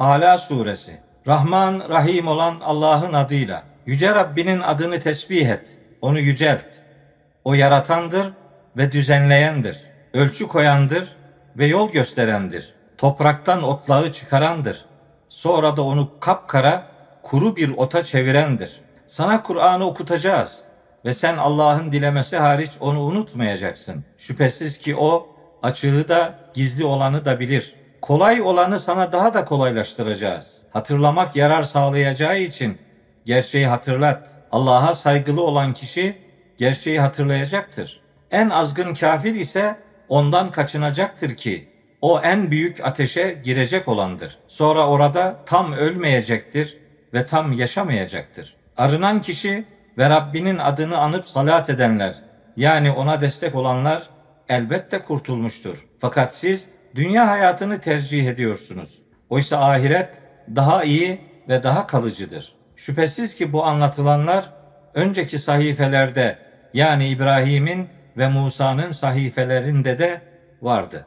Ala suresi. Rahman, Rahim olan Allah'ın adıyla. Yüce Rabbinin adını tesbih et. Onu yücelt. O yaratandır ve düzenleyendir. Ölçü koyandır ve yol gösterendir. Topraktan otlağı çıkarandır. Sonra da onu kapkara, kuru bir ota çevirendir. Sana Kur'an'ı okutacağız ve sen Allah'ın dilemesi hariç onu unutmayacaksın. Şüphesiz ki o açığı da gizli olanı da bilir. Kolay olanı sana daha da kolaylaştıracağız. Hatırlamak yarar sağlayacağı için gerçeği hatırlat. Allah'a saygılı olan kişi gerçeği hatırlayacaktır. En azgın kafir ise ondan kaçınacaktır ki o en büyük ateşe girecek olandır. Sonra orada tam ölmeyecektir ve tam yaşamayacaktır. Arınan kişi ve Rabbinin adını anıp salat edenler yani ona destek olanlar elbette kurtulmuştur. Fakat siz dünya hayatını tercih ediyorsunuz. Oysa ahiret daha iyi ve daha kalıcıdır. Şüphesiz ki bu anlatılanlar önceki sahifelerde yani İbrahim'in ve Musa'nın sahifelerinde de vardı.